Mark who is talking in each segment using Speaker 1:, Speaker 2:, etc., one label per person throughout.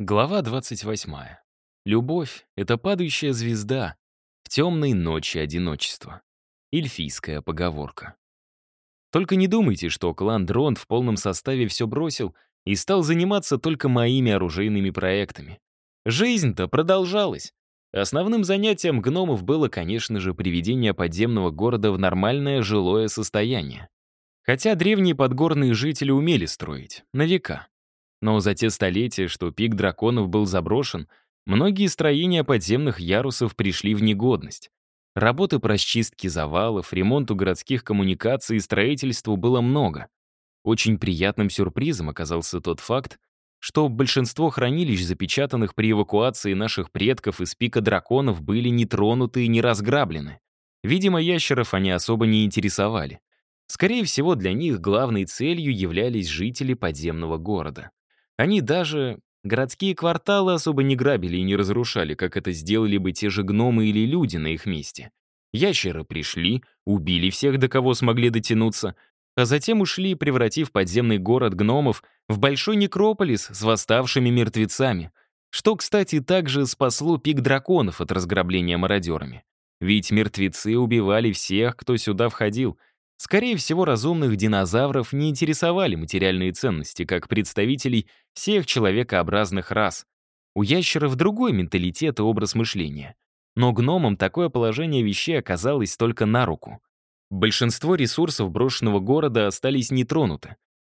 Speaker 1: Глава 28. Любовь — это падающая звезда в темной ночи одиночества. Эльфийская поговорка. Только не думайте, что клан Дронт в полном составе все бросил и стал заниматься только моими оружейными проектами. Жизнь-то продолжалась. Основным занятием гномов было, конечно же, приведение подземного города в нормальное жилое состояние. Хотя древние подгорные жители умели строить, на века. Но за те столетия, что пик драконов был заброшен, многие строения подземных ярусов пришли в негодность. Работы по расчистке завалов, ремонту городских коммуникаций и строительству было много. Очень приятным сюрпризом оказался тот факт, что большинство хранилищ, запечатанных при эвакуации наших предков из пика драконов, были не тронуты и не разграблены. Видимо, ящеров они особо не интересовали. Скорее всего, для них главной целью являлись жители подземного города. Они даже городские кварталы особо не грабили и не разрушали, как это сделали бы те же гномы или люди на их месте. Ящеры пришли, убили всех, до кого смогли дотянуться, а затем ушли, превратив подземный город гномов в большой некрополис с восставшими мертвецами, что, кстати, также спасло пик драконов от разграбления мародерами. Ведь мертвецы убивали всех, кто сюда входил, Скорее всего, разумных динозавров не интересовали материальные ценности, как представителей всех человекообразных рас. У ящеров другой менталитет и образ мышления. Но гномам такое положение вещей оказалось только на руку. Большинство ресурсов брошенного города остались нетронуты,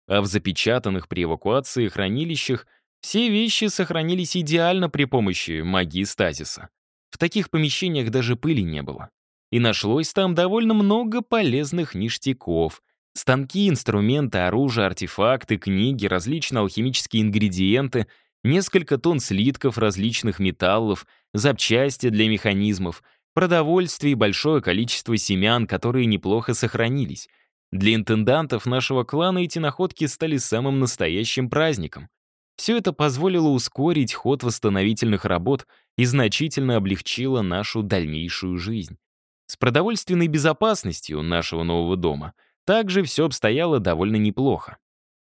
Speaker 1: а в запечатанных при эвакуации хранилищах все вещи сохранились идеально при помощи магии стазиса. В таких помещениях даже пыли не было. И нашлось там довольно много полезных ништяков. Станки, инструменты, оружие, артефакты, книги, различные алхимические ингредиенты, несколько тонн слитков различных металлов, запчасти для механизмов, продовольствие и большое количество семян, которые неплохо сохранились. Для интендантов нашего клана эти находки стали самым настоящим праздником. Все это позволило ускорить ход восстановительных работ и значительно облегчило нашу дальнейшую жизнь. С продовольственной безопасностью нашего нового дома также все обстояло довольно неплохо.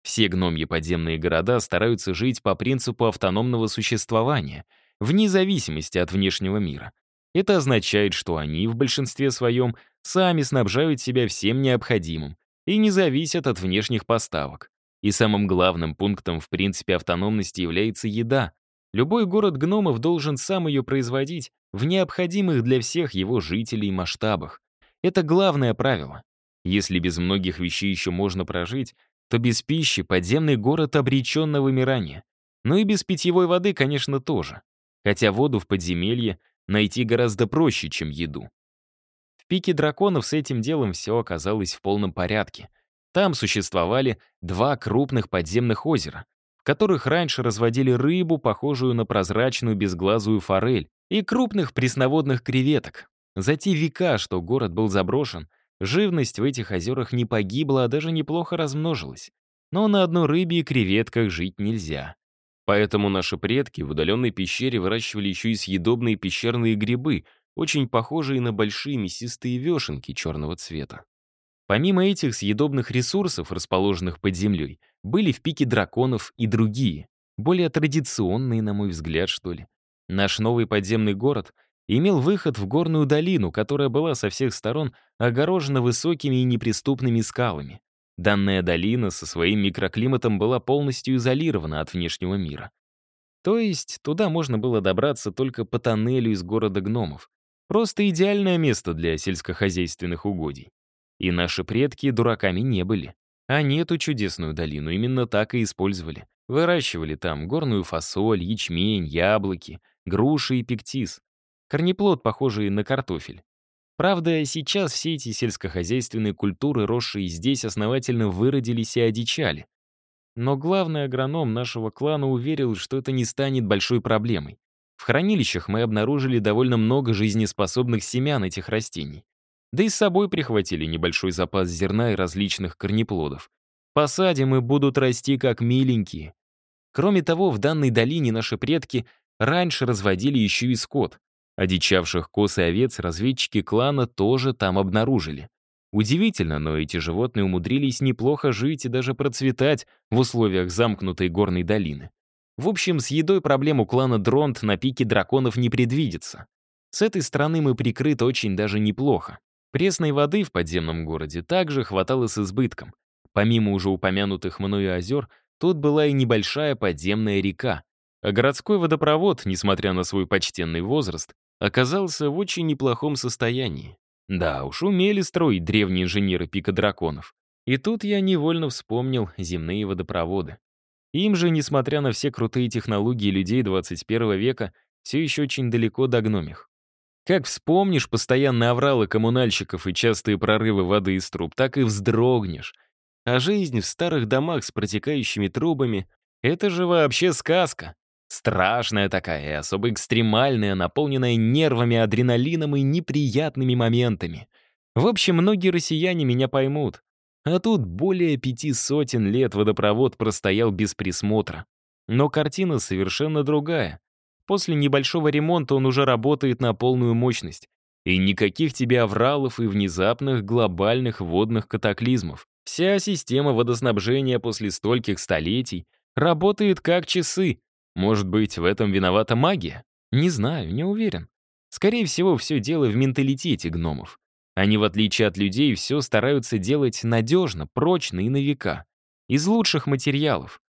Speaker 1: Все гномьи подземные города стараются жить по принципу автономного существования, вне зависимости от внешнего мира. Это означает, что они в большинстве своем сами снабжают себя всем необходимым и не зависят от внешних поставок. И самым главным пунктом в принципе автономности является еда. Любой город гномов должен сам ее производить в необходимых для всех его жителей масштабах. Это главное правило. Если без многих вещей еще можно прожить, то без пищи подземный город обречен на вымирание. Ну и без питьевой воды, конечно, тоже. Хотя воду в подземелье найти гораздо проще, чем еду. В пике драконов с этим делом все оказалось в полном порядке. Там существовали два крупных подземных озера, которых раньше разводили рыбу, похожую на прозрачную безглазую форель, и крупных пресноводных креветок. За те века, что город был заброшен, живность в этих озерах не погибла, а даже неплохо размножилась. Но на одной рыбе и креветках жить нельзя. Поэтому наши предки в удаленной пещере выращивали еще и съедобные пещерные грибы, очень похожие на большие мясистые вешенки черного цвета. Помимо этих съедобных ресурсов, расположенных под землей, были в пике драконов и другие, более традиционные, на мой взгляд, что ли. Наш новый подземный город имел выход в горную долину, которая была со всех сторон огорожена высокими и неприступными скалами. Данная долина со своим микроклиматом была полностью изолирована от внешнего мира. То есть туда можно было добраться только по тоннелю из города гномов. Просто идеальное место для сельскохозяйственных угодий. И наши предки дураками не были. Они эту чудесную долину именно так и использовали. Выращивали там горную фасоль, ячмень, яблоки, груши и пектис. Корнеплод, похожий на картофель. Правда, сейчас все эти сельскохозяйственные культуры, росшие здесь, основательно выродились и одичали. Но главный агроном нашего клана уверил, что это не станет большой проблемой. В хранилищах мы обнаружили довольно много жизнеспособных семян этих растений. Да и с собой прихватили небольшой запас зерна и различных корнеплодов. Посадим и будут расти как миленькие. Кроме того, в данной долине наши предки раньше разводили еще и скот. Одичавших коз и овец разведчики клана тоже там обнаружили. Удивительно, но эти животные умудрились неплохо жить и даже процветать в условиях замкнутой горной долины. В общем, с едой проблем у клана Дронт на пике драконов не предвидится. С этой стороны мы прикрыты очень даже неплохо. Пресной воды в подземном городе также хватало с избытком. Помимо уже упомянутых мною озер, тут была и небольшая подземная река. А городской водопровод, несмотря на свой почтенный возраст, оказался в очень неплохом состоянии. Да уж, умели строить древние инженеры пика драконов. И тут я невольно вспомнил земные водопроводы. Им же, несмотря на все крутые технологии людей 21 века, все еще очень далеко до гномих. Как вспомнишь постоянные авралы коммунальщиков и частые прорывы воды из труб, так и вздрогнешь. А жизнь в старых домах с протекающими трубами — это же вообще сказка. Страшная такая и особо экстремальная, наполненная нервами, адреналином и неприятными моментами. В общем, многие россияне меня поймут. А тут более пяти сотен лет водопровод простоял без присмотра. Но картина совершенно другая. После небольшого ремонта он уже работает на полную мощность. И никаких тебе авралов и внезапных глобальных водных катаклизмов. Вся система водоснабжения после стольких столетий работает как часы. Может быть, в этом виновата магия? Не знаю, не уверен. Скорее всего, все дело в менталитете гномов. Они, в отличие от людей, все стараются делать надежно, прочно и на века. Из лучших материалов.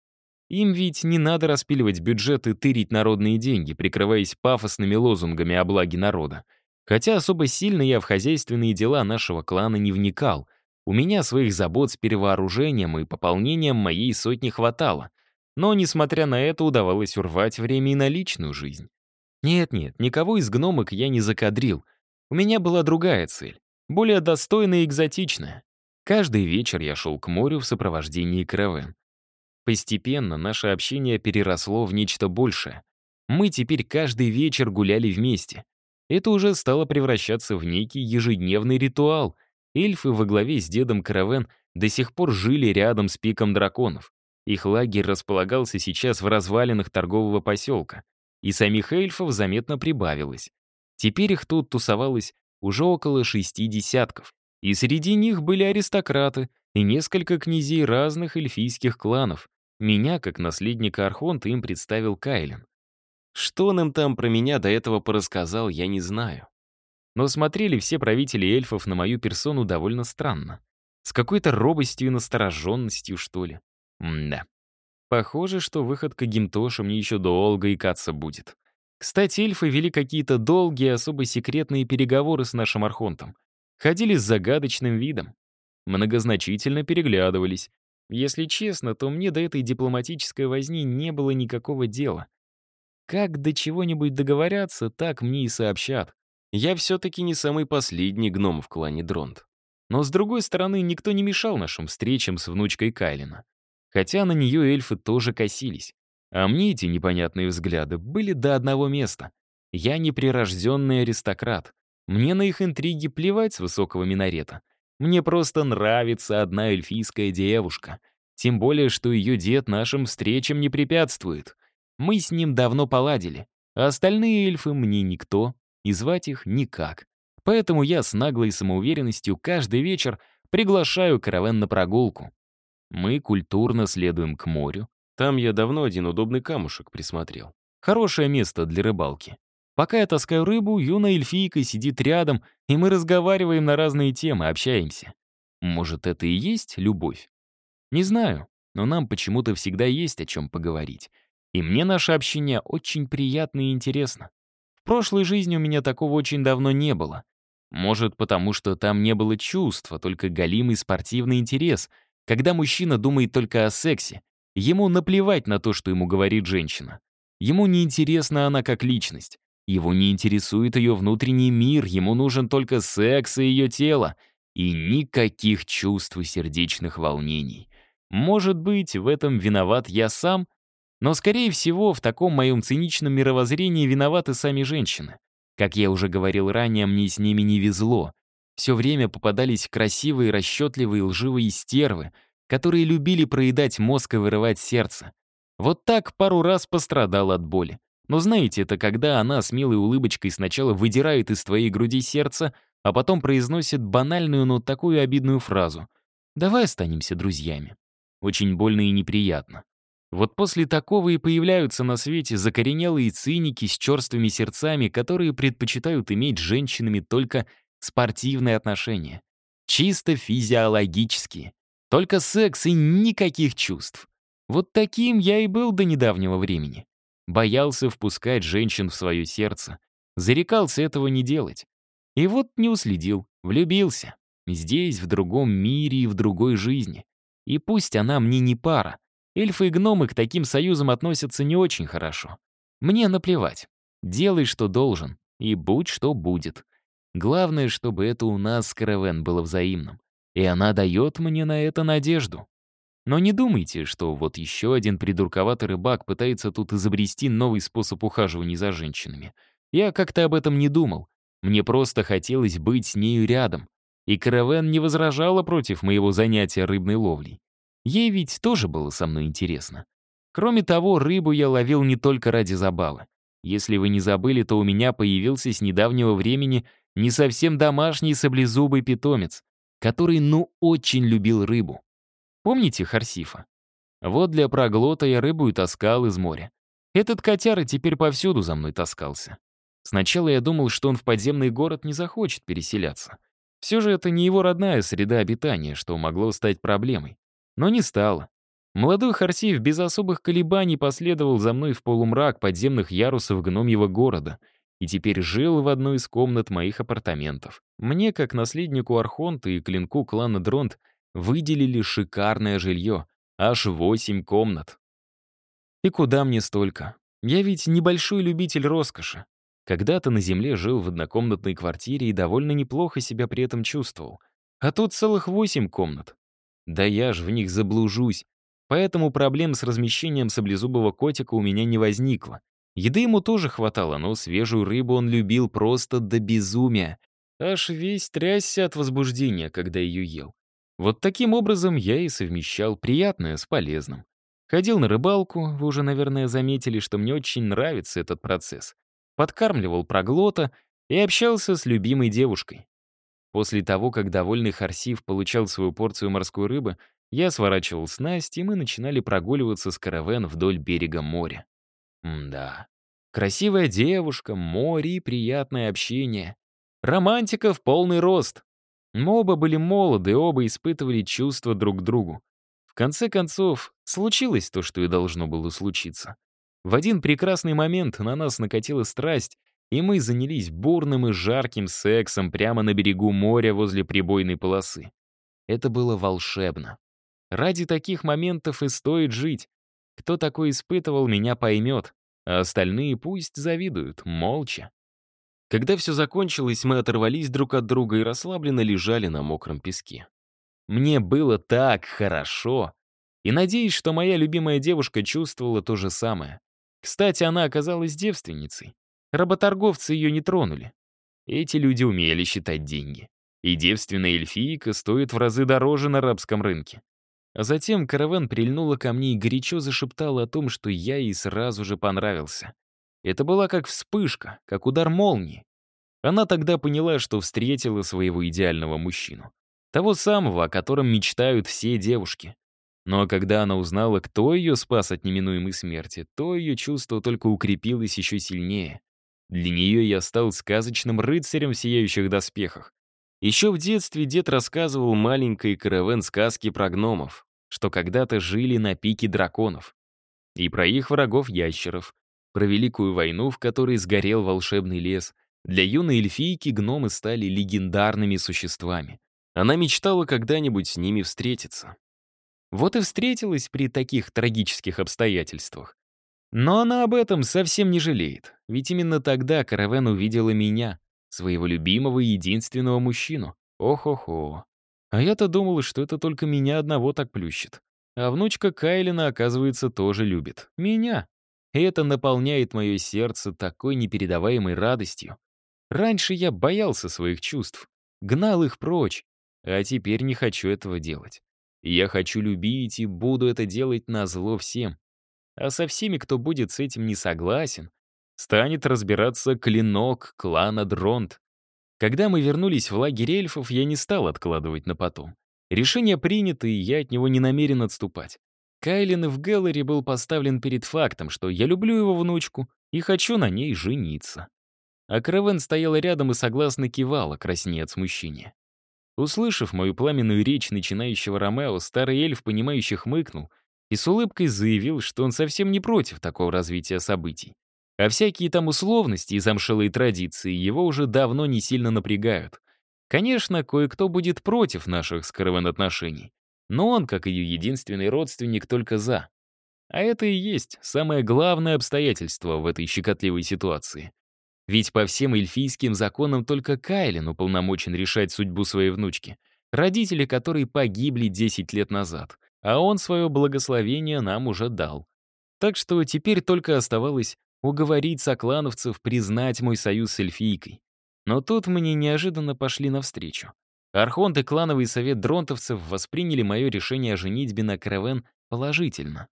Speaker 1: Им ведь не надо распиливать бюджет и тырить народные деньги, прикрываясь пафосными лозунгами о благе народа. Хотя особо сильно я в хозяйственные дела нашего клана не вникал. У меня своих забот с перевооружением и пополнением моей сотни хватало. Но, несмотря на это, удавалось урвать время и на личную жизнь. Нет-нет, никого из гномок я не закадрил. У меня была другая цель более достойная и экзотичная. Каждый вечер я шел к морю в сопровождении Крэвен. Постепенно наше общение переросло в нечто большее. Мы теперь каждый вечер гуляли вместе. Это уже стало превращаться в некий ежедневный ритуал. Эльфы во главе с дедом Каравен до сих пор жили рядом с пиком драконов. Их лагерь располагался сейчас в развалинах торгового поселка. И самих эльфов заметно прибавилось. Теперь их тут тусовалось уже около шести десятков. И среди них были аристократы и несколько князей разных эльфийских кланов. Меня, как наследника Архонта, им представил Кайлен. Что он им там про меня до этого порассказал, я не знаю. Но смотрели все правители эльфов на мою персону довольно странно. С какой-то робостью и настороженностью, что ли. М да. Похоже, что выход к Гимтоша мне еще долго икаться будет. Кстати, эльфы вели какие-то долгие, особо секретные переговоры с нашим архонтом. Ходили с загадочным видом. Многозначительно переглядывались. Если честно, то мне до этой дипломатической возни не было никакого дела. Как до чего-нибудь договорятся, так мне и сообщат. Я все-таки не самый последний гном в клане Дронт. Но, с другой стороны, никто не мешал нашим встречам с внучкой Кайлина. Хотя на нее эльфы тоже косились. А мне эти непонятные взгляды были до одного места. Я неприрожденный аристократ. Мне на их интриги плевать с высокого минарета. Мне просто нравится одна эльфийская девушка. Тем более, что ее дед нашим встречам не препятствует. Мы с ним давно поладили, а остальные эльфы мне никто, и звать их никак. Поэтому я с наглой самоуверенностью каждый вечер приглашаю караван на прогулку. Мы культурно следуем к морю, там я давно один удобный камушек присмотрел. Хорошее место для рыбалки. Пока я таскаю рыбу, юная эльфийка сидит рядом, и мы разговариваем на разные темы, общаемся. Может, это и есть любовь? Не знаю, но нам почему-то всегда есть о чем поговорить. И мне наше общение очень приятно и интересно. В прошлой жизни у меня такого очень давно не было. Может, потому что там не было чувства, только галимый спортивный интерес, когда мужчина думает только о сексе, Ему наплевать на то, что ему говорит женщина. Ему не интересна она как личность. Его не интересует ее внутренний мир, ему нужен только секс и ее тело. И никаких чувств и сердечных волнений. Может быть, в этом виноват я сам, но, скорее всего, в таком моем циничном мировоззрении виноваты сами женщины. Как я уже говорил ранее, мне с ними не везло. Все время попадались красивые, расчетливые, лживые стервы, которые любили проедать мозг и вырывать сердце. Вот так пару раз пострадал от боли. Но знаете, это когда она с милой улыбочкой сначала выдирает из твоей груди сердце, а потом произносит банальную, но такую обидную фразу. «Давай останемся друзьями». Очень больно и неприятно. Вот после такого и появляются на свете закоренелые циники с черствыми сердцами, которые предпочитают иметь с женщинами только спортивные отношения. Чисто физиологические. Только секс и никаких чувств. Вот таким я и был до недавнего времени. Боялся впускать женщин в свое сердце. Зарекался этого не делать. И вот не уследил, влюбился. Здесь, в другом мире и в другой жизни. И пусть она мне не пара. Эльфы и гномы к таким союзам относятся не очень хорошо. Мне наплевать. Делай, что должен, и будь, что будет. Главное, чтобы это у нас с Каравен было взаимным. И она дает мне на это надежду. Но не думайте, что вот еще один придурковатый рыбак пытается тут изобрести новый способ ухаживания за женщинами. Я как-то об этом не думал. Мне просто хотелось быть с нею рядом. И Каравен не возражала против моего занятия рыбной ловлей. Ей ведь тоже было со мной интересно. Кроме того, рыбу я ловил не только ради забавы. Если вы не забыли, то у меня появился с недавнего времени не совсем домашний саблезубый питомец, который ну очень любил рыбу. Помните Харсифа? Вот для проглота я рыбу и таскал из моря. Этот котяра теперь повсюду за мной таскался. Сначала я думал, что он в подземный город не захочет переселяться. Все же это не его родная среда обитания, что могло стать проблемой. Но не стало. Молодой Харсиев без особых колебаний последовал за мной в полумрак подземных ярусов гномьего города и теперь жил в одной из комнат моих апартаментов. Мне, как наследнику Архонта и клинку клана Дронт, выделили шикарное жилье, аж восемь комнат. И куда мне столько? Я ведь небольшой любитель роскоши. Когда-то на земле жил в однокомнатной квартире и довольно неплохо себя при этом чувствовал. А тут целых восемь комнат. Да я ж в них заблужусь. Поэтому проблем с размещением саблезубого котика у меня не возникло. Еды ему тоже хватало, но свежую рыбу он любил просто до безумия. Аж весь трясся от возбуждения, когда ее ел. Вот таким образом я и совмещал приятное с полезным. Ходил на рыбалку, вы уже, наверное, заметили, что мне очень нравится этот процесс. Подкармливал проглота и общался с любимой девушкой. После того, как довольный Харсив получал свою порцию морской рыбы, я сворачивал снасть, и мы начинали прогуливаться с каравен вдоль берега моря. М да. Красивая девушка, море и приятное общение. Романтика в полный рост. Мы оба были молоды, оба испытывали чувства друг к другу. В конце концов, случилось то, что и должно было случиться. В один прекрасный момент на нас накатила страсть, и мы занялись бурным и жарким сексом прямо на берегу моря возле прибойной полосы. Это было волшебно. Ради таких моментов и стоит жить. Кто такой испытывал, меня поймет, а остальные пусть завидуют, молча. Когда все закончилось, мы оторвались друг от друга и расслабленно лежали на мокром песке. Мне было так хорошо. И надеюсь, что моя любимая девушка чувствовала то же самое. Кстати, она оказалась девственницей. Работорговцы ее не тронули. Эти люди умели считать деньги. И девственная эльфийка стоит в разы дороже на арабском рынке. А затем караван прильнула ко мне и горячо зашептала о том, что я ей сразу же понравился. Это была как вспышка, как удар молнии. Она тогда поняла, что встретила своего идеального мужчину. Того самого, о котором мечтают все девушки. Но когда она узнала, кто ее спас от неминуемой смерти, то ее чувство только укрепилось еще сильнее. Для нее я стал сказочным рыцарем в сияющих доспехах. Еще в детстве дед рассказывал маленькой каравен сказки про гномов, что когда-то жили на пике драконов. И про их врагов-ящеров, про Великую войну, в которой сгорел волшебный лес. Для юной эльфийки гномы стали легендарными существами. Она мечтала когда-нибудь с ними встретиться. Вот и встретилась при таких трагических обстоятельствах. Но она об этом совсем не жалеет, ведь именно тогда Каравен увидела меня, своего любимого и единственного мужчину. Ох-охо. А я-то думала, что это только меня одного так плющит. А внучка Кайлина, оказывается, тоже любит. Меня. И это наполняет мое сердце такой непередаваемой радостью. Раньше я боялся своих чувств, гнал их прочь, а теперь не хочу этого делать. Я хочу любить и буду это делать на зло всем. А со всеми, кто будет с этим не согласен, станет разбираться клинок клана Дронт. Когда мы вернулись в лагерь эльфов, я не стал откладывать на потом. Решение принято, и я от него не намерен отступать. Кайлин в Гэллери был поставлен перед фактом, что я люблю его внучку и хочу на ней жениться. А Кревен стояла рядом и согласно кивала, краснея от смущения. Услышав мою пламенную речь начинающего Ромео, старый эльф, понимающий, хмыкнул и с улыбкой заявил, что он совсем не против такого развития событий. А всякие там условности и замшелые традиции его уже давно не сильно напрягают. Конечно, кое-кто будет против наших с Кревен отношений, но он, как ее единственный родственник, только за. А это и есть самое главное обстоятельство в этой щекотливой ситуации. Ведь по всем эльфийским законам только Кайлин уполномочен решать судьбу своей внучки, родители которой погибли 10 лет назад, а он свое благословение нам уже дал. Так что теперь только оставалось уговорить соклановцев признать мой союз с эльфийкой. Но тут мне неожиданно пошли навстречу. Архонт и клановый совет дронтовцев восприняли мое решение о женитьбе на Каравен положительно.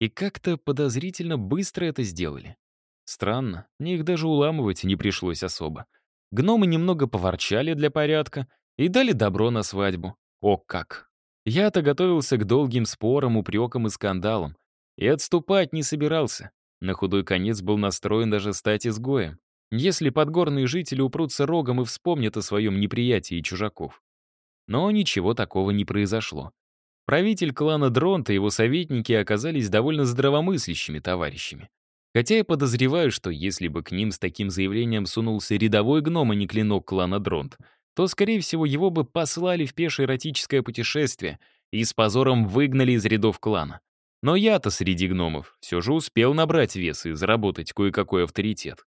Speaker 1: И как-то подозрительно быстро это сделали. Странно, мне их даже уламывать не пришлось особо. Гномы немного поворчали для порядка и дали добро на свадьбу. О как! Я-то готовился к долгим спорам, упрекам и скандалам. И отступать не собирался. На худой конец был настроен даже стать изгоем. Если подгорные жители упрутся рогом и вспомнят о своем неприятии чужаков. Но ничего такого не произошло. Правитель клана Дронта и его советники оказались довольно здравомыслящими товарищами. Хотя я подозреваю, что если бы к ним с таким заявлением сунулся рядовой гном, а не клинок клана Дронт, то, скорее всего, его бы послали в пешее эротическое путешествие и с позором выгнали из рядов клана. Но я-то среди гномов все же успел набрать вес и заработать кое-какой авторитет.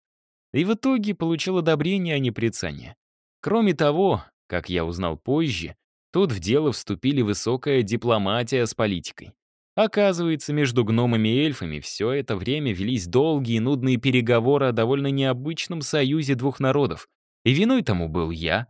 Speaker 1: И в итоге получил одобрение, а не прицание. Кроме того, как я узнал позже, тут в дело вступили высокая дипломатия с политикой. Оказывается, между гномами и эльфами все это время велись долгие и нудные переговоры о довольно необычном союзе двух народов. И виной тому был я.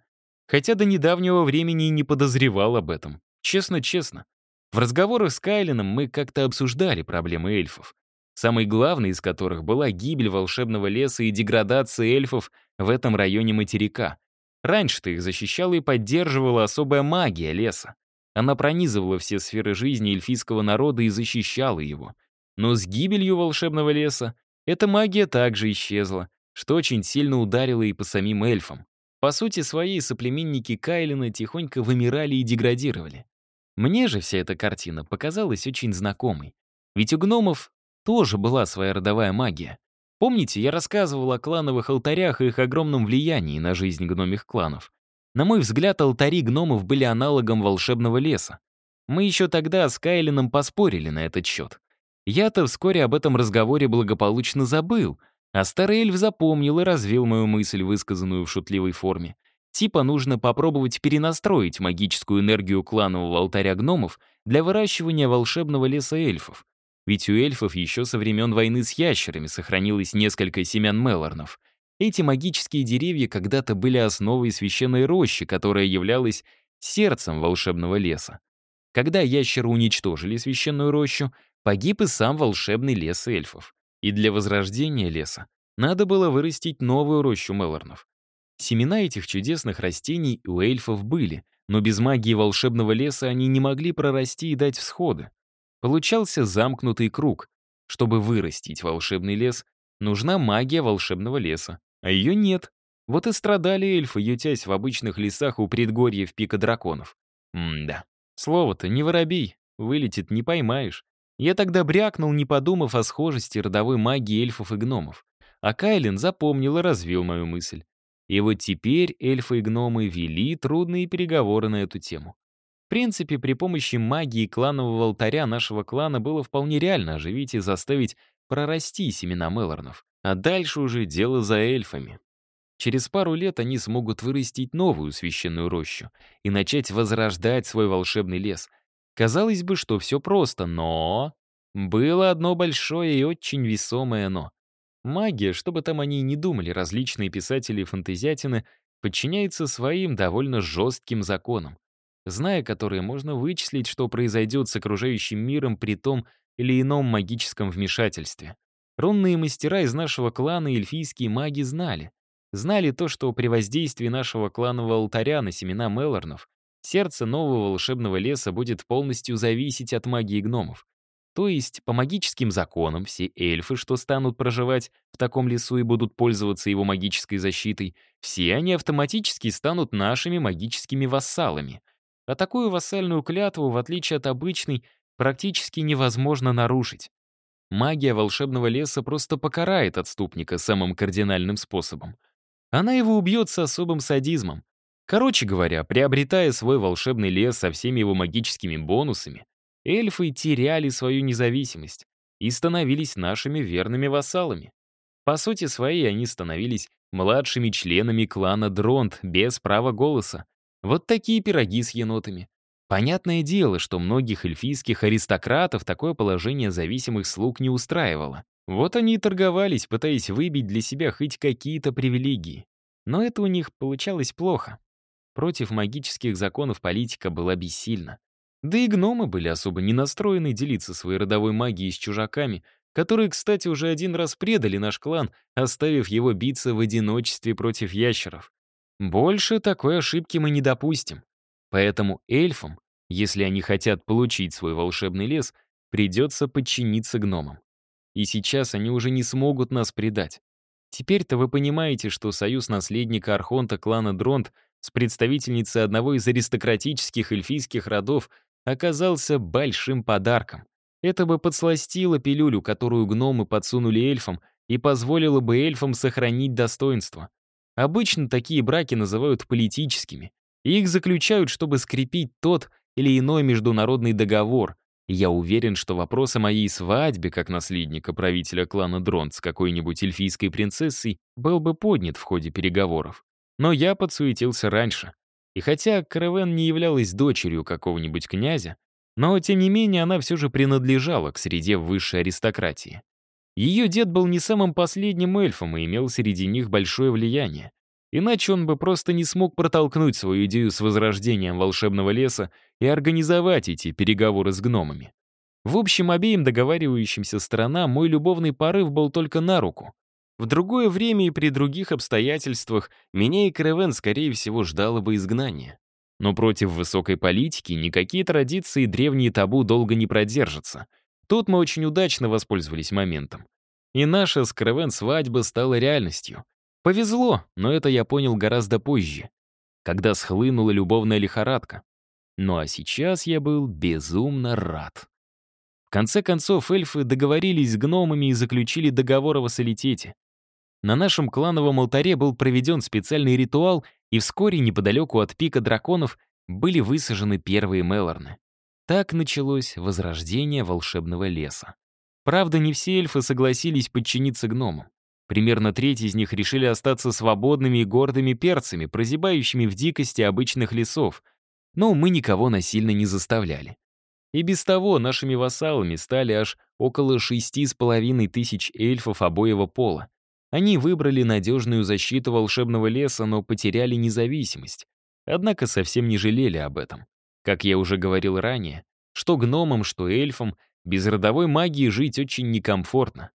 Speaker 1: Хотя до недавнего времени и не подозревал об этом. Честно-честно. В разговорах с Кайлином мы как-то обсуждали проблемы эльфов. Самой главной из которых была гибель волшебного леса и деградация эльфов в этом районе материка. Раньше-то их защищала и поддерживала особая магия леса. Она пронизывала все сферы жизни эльфийского народа и защищала его. Но с гибелью волшебного леса эта магия также исчезла, что очень сильно ударило и по самим эльфам. По сути своей соплеменники Кайлина тихонько вымирали и деградировали. Мне же вся эта картина показалась очень знакомой. Ведь у гномов тоже была своя родовая магия. Помните, я рассказывал о клановых алтарях и их огромном влиянии на жизнь гномих кланов? На мой взгляд, алтари гномов были аналогом волшебного леса. Мы еще тогда с Кайлином поспорили на этот счет. Я-то вскоре об этом разговоре благополучно забыл, а старый эльф запомнил и развил мою мысль, высказанную в шутливой форме. Типа нужно попробовать перенастроить магическую энергию кланового алтаря гномов для выращивания волшебного леса эльфов. Ведь у эльфов еще со времен войны с ящерами сохранилось несколько семян Мелорнов — эти магические деревья когда-то были основой священной рощи, которая являлась сердцем волшебного леса. Когда ящеры уничтожили священную рощу, погиб и сам волшебный лес эльфов. И для возрождения леса надо было вырастить новую рощу Мелорнов. Семена этих чудесных растений у эльфов были, но без магии волшебного леса они не могли прорасти и дать всходы. Получался замкнутый круг. Чтобы вырастить волшебный лес, Нужна магия волшебного леса. А ее нет. Вот и страдали эльфы, ютясь в обычных лесах у предгорьев пика драконов. М-да. Слово-то не воробей. Вылетит, не поймаешь. Я тогда брякнул, не подумав о схожести родовой магии эльфов и гномов. А Кайлин запомнил и развил мою мысль. И вот теперь эльфы и гномы вели трудные переговоры на эту тему. Принципе, при помощи магии кланового алтаря нашего клана было вполне реально оживить и заставить прорасти семена Мелорнов, а дальше уже дело за эльфами. Через пару лет они смогут вырастить новую священную рощу и начать возрождать свой волшебный лес. Казалось бы, что все просто, но... Было одно большое и очень весомое «но». Магия, что бы там они ни думали, различные писатели и фантазиатины, подчиняется своим довольно жестким законам, зная которые можно вычислить, что произойдет с окружающим миром при том, или ином магическом вмешательстве. Рунные мастера из нашего клана и эльфийские маги знали. Знали то, что при воздействии нашего кланового алтаря на семена Мелорнов сердце нового волшебного леса будет полностью зависеть от магии гномов. То есть, по магическим законам, все эльфы, что станут проживать в таком лесу и будут пользоваться его магической защитой, все они автоматически станут нашими магическими вассалами. А такую вассальную клятву, в отличие от обычной, практически невозможно нарушить. Магия волшебного леса просто покарает отступника самым кардинальным способом. Она его убьет с особым садизмом. Короче говоря, приобретая свой волшебный лес со всеми его магическими бонусами, эльфы теряли свою независимость и становились нашими верными вассалами. По сути своей они становились младшими членами клана Дронт без права голоса. Вот такие пироги с енотами. Понятное дело, что многих эльфийских аристократов такое положение зависимых слуг не устраивало. Вот они и торговались, пытаясь выбить для себя хоть какие-то привилегии. Но это у них получалось плохо. Против магических законов политика была бессильна. Да и гномы были особо не настроены делиться своей родовой магией с чужаками, которые, кстати, уже один раз предали наш клан, оставив его биться в одиночестве против ящеров. Больше такой ошибки мы не допустим. Поэтому эльфам, если они хотят получить свой волшебный лес, придется подчиниться гномам. И сейчас они уже не смогут нас предать. Теперь-то вы понимаете, что союз наследника Архонта клана Дронт с представительницей одного из аристократических эльфийских родов оказался большим подарком. Это бы подсластило пилюлю, которую гномы подсунули эльфам, и позволило бы эльфам сохранить достоинство. Обычно такие браки называют политическими. Их заключают, чтобы скрепить тот или иной международный договор. Я уверен, что вопрос о моей свадьбе как наследника правителя клана Дронт с какой-нибудь эльфийской принцессой был бы поднят в ходе переговоров. Но я подсуетился раньше. И хотя Каравен не являлась дочерью какого-нибудь князя, но, тем не менее, она все же принадлежала к среде высшей аристократии. Ее дед был не самым последним эльфом и имел среди них большое влияние. Иначе он бы просто не смог протолкнуть свою идею с возрождением волшебного леса и организовать эти переговоры с гномами. В общем, обеим договаривающимся сторонам мой любовный порыв был только на руку. В другое время и при других обстоятельствах меня и Кревен, скорее всего, ждало бы изгнание. Но против высокой политики никакие традиции и древние табу долго не продержатся. Тут мы очень удачно воспользовались моментом. И наша с Кревен свадьба стала реальностью. Повезло, но это я понял гораздо позже, когда схлынула любовная лихорадка. Ну а сейчас я был безумно рад. В конце концов, эльфы договорились с гномами и заключили договор о вассалитете. На нашем клановом алтаре был проведен специальный ритуал, и вскоре неподалеку от пика драконов были высажены первые мелорны. Так началось возрождение волшебного леса. Правда, не все эльфы согласились подчиниться гномам. Примерно треть из них решили остаться свободными и гордыми перцами, прозябающими в дикости обычных лесов. Но мы никого насильно не заставляли. И без того нашими вассалами стали аж около шести с половиной тысяч эльфов обоего пола. Они выбрали надежную защиту волшебного леса, но потеряли независимость. Однако совсем не жалели об этом. Как я уже говорил ранее, что гномам, что эльфам, без родовой магии жить очень некомфортно.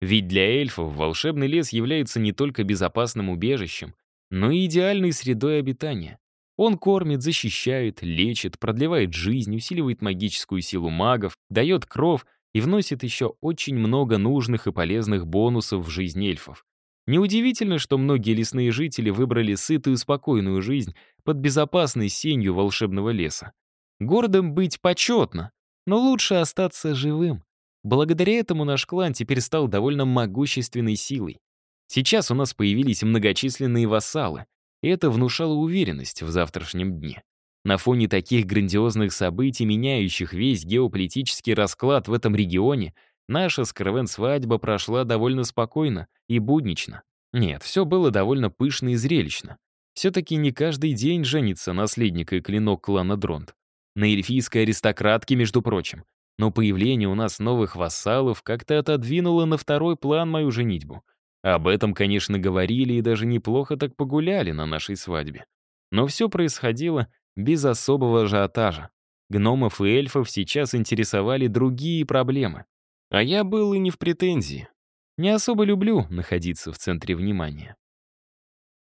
Speaker 1: Ведь для эльфов волшебный лес является не только безопасным убежищем, но и идеальной средой обитания. Он кормит, защищает, лечит, продлевает жизнь, усиливает магическую силу магов, дает кров — и вносит еще очень много нужных и полезных бонусов в жизнь эльфов. Неудивительно, что многие лесные жители выбрали сытую спокойную жизнь под безопасной сенью волшебного леса. Гордым быть почетно, но лучше остаться живым. Благодаря этому наш клан теперь стал довольно могущественной силой. Сейчас у нас появились многочисленные вассалы, и это внушало уверенность в завтрашнем дне. На фоне таких грандиозных событий, меняющих весь геополитический расклад в этом регионе, наша с свадьба прошла довольно спокойно и буднично. Нет, все было довольно пышно и зрелищно. Все-таки не каждый день женится наследник и клинок клана Дронт. На эльфийской аристократке, между прочим. Но появление у нас новых вассалов как-то отодвинуло на второй план мою женитьбу. Об этом, конечно, говорили и даже неплохо так погуляли на нашей свадьбе. Но все происходило без особого ажиотажа. Гномов и эльфов сейчас интересовали другие проблемы. А я был и не в претензии. Не особо люблю находиться в центре внимания.